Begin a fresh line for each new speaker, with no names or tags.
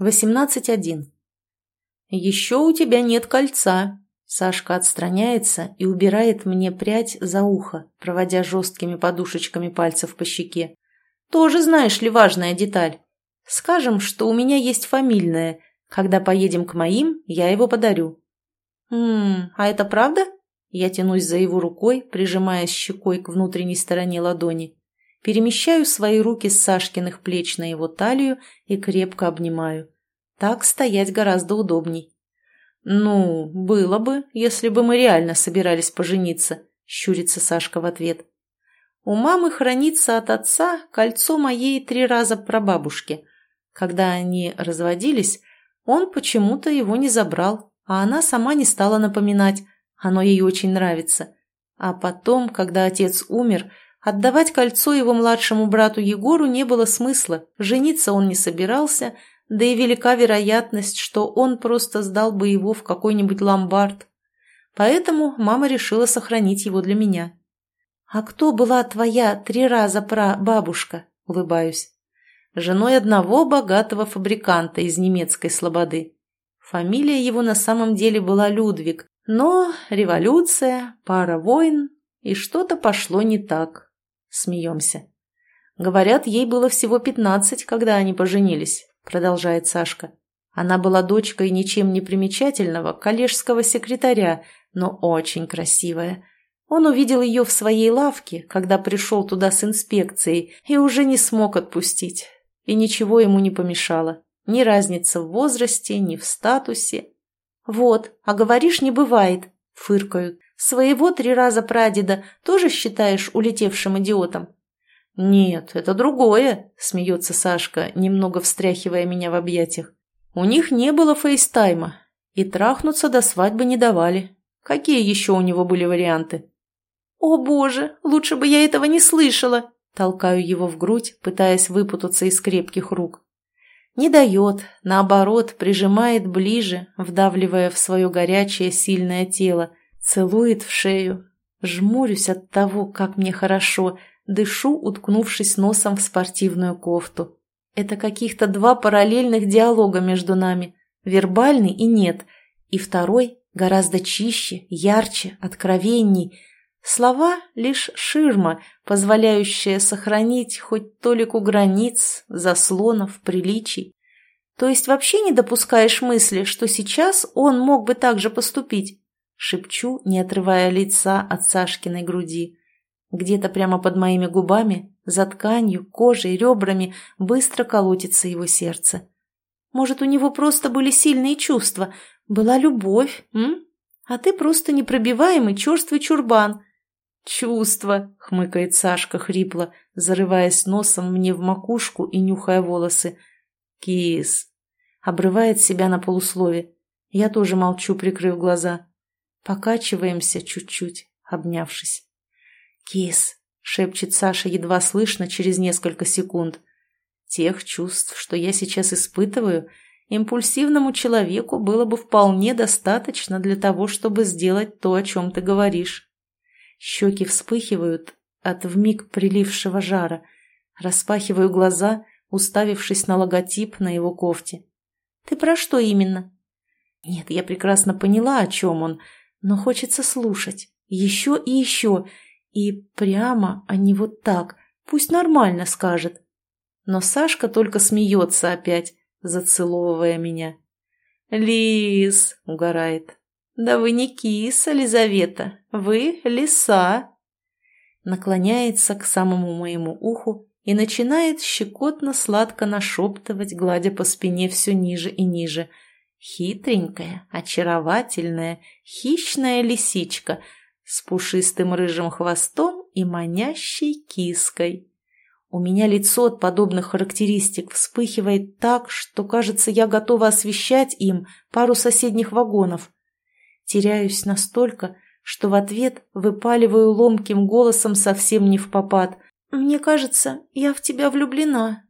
18.1. «Еще у тебя нет кольца». Сашка отстраняется и убирает мне прядь за ухо, проводя жесткими подушечками пальцев по щеке. «Тоже знаешь ли важная деталь? Скажем, что у меня есть фамильное. Когда поедем к моим, я его подарю». «Ммм, а это правда?» Я тянусь за его рукой, прижимаясь щекой к внутренней стороне ладони. Перемещаю свои руки с Сашкиных плеч на его талию и крепко обнимаю. Так стоять гораздо удобней. «Ну, было бы, если бы мы реально собирались пожениться», — щурится Сашка в ответ. «У мамы хранится от отца кольцо моей три раза прабабушки. Когда они разводились, он почему-то его не забрал, а она сама не стала напоминать, оно ей очень нравится. А потом, когда отец умер, Отдавать кольцо его младшему брату Егору не было смысла, жениться он не собирался, да и велика вероятность, что он просто сдал бы его в какой-нибудь ломбард. Поэтому мама решила сохранить его для меня. «А кто была твоя три раза про бабушка?» – улыбаюсь. Женой одного богатого фабриканта из немецкой слободы. Фамилия его на самом деле была Людвиг, но революция, пара войн, и что-то пошло не так. Смеемся. Говорят, ей было всего пятнадцать, когда они поженились, продолжает Сашка. Она была дочкой ничем не примечательного коллежского секретаря, но очень красивая. Он увидел ее в своей лавке, когда пришел туда с инспекцией, и уже не смог отпустить. И ничего ему не помешало. Ни разница в возрасте, ни в статусе. «Вот, а говоришь, не бывает», — фыркают. Своего три раза прадеда тоже считаешь улетевшим идиотом? Нет, это другое, смеется Сашка, немного встряхивая меня в объятиях. У них не было фейстайма, и трахнуться до свадьбы не давали. Какие еще у него были варианты? «О боже, лучше бы я этого не слышала!» Толкаю его в грудь, пытаясь выпутаться из крепких рук. Не дает, наоборот, прижимает ближе, вдавливая в свое горячее сильное тело, Целует в шею. Жмурюсь от того, как мне хорошо, дышу, уткнувшись носом в спортивную кофту. Это каких-то два параллельных диалога между нами. Вербальный и нет. И второй гораздо чище, ярче, откровенней. Слова — лишь ширма, позволяющая сохранить хоть толику границ, заслонов, приличий. То есть вообще не допускаешь мысли, что сейчас он мог бы так же поступить? Шепчу, не отрывая лица от Сашкиной груди. Где-то прямо под моими губами, за тканью, кожей, ребрами быстро колотится его сердце. Может, у него просто были сильные чувства, была любовь, м? А ты просто непробиваемый черствый чурбан. «Чувства!» — хмыкает Сашка хрипло, зарываясь носом мне в макушку и нюхая волосы. «Кис!» — обрывает себя на полуслове. Я тоже молчу, прикрыв глаза. Покачиваемся чуть-чуть, обнявшись. «Кис!» — шепчет Саша едва слышно через несколько секунд. «Тех чувств, что я сейчас испытываю, импульсивному человеку было бы вполне достаточно для того, чтобы сделать то, о чем ты говоришь». Щеки вспыхивают от вмиг прилившего жара. Распахиваю глаза, уставившись на логотип на его кофте. «Ты про что именно?» «Нет, я прекрасно поняла, о чем он, но хочется слушать. Еще и еще. И прямо, а не вот так. Пусть нормально скажет. Но Сашка только смеется опять, зацеловывая меня. «Лис!» — угорает. «Да вы не киса, Лизавета, вы лиса!» Наклоняется к самому моему уху и начинает щекотно-сладко нашептывать, гладя по спине все ниже и ниже — Хитренькая, очаровательная, хищная лисичка с пушистым рыжим хвостом и манящей киской. У меня лицо от подобных характеристик вспыхивает так, что, кажется, я готова освещать им пару соседних вагонов. Теряюсь настолько, что в ответ выпаливаю ломким голосом совсем не в попад. «Мне кажется, я в тебя влюблена».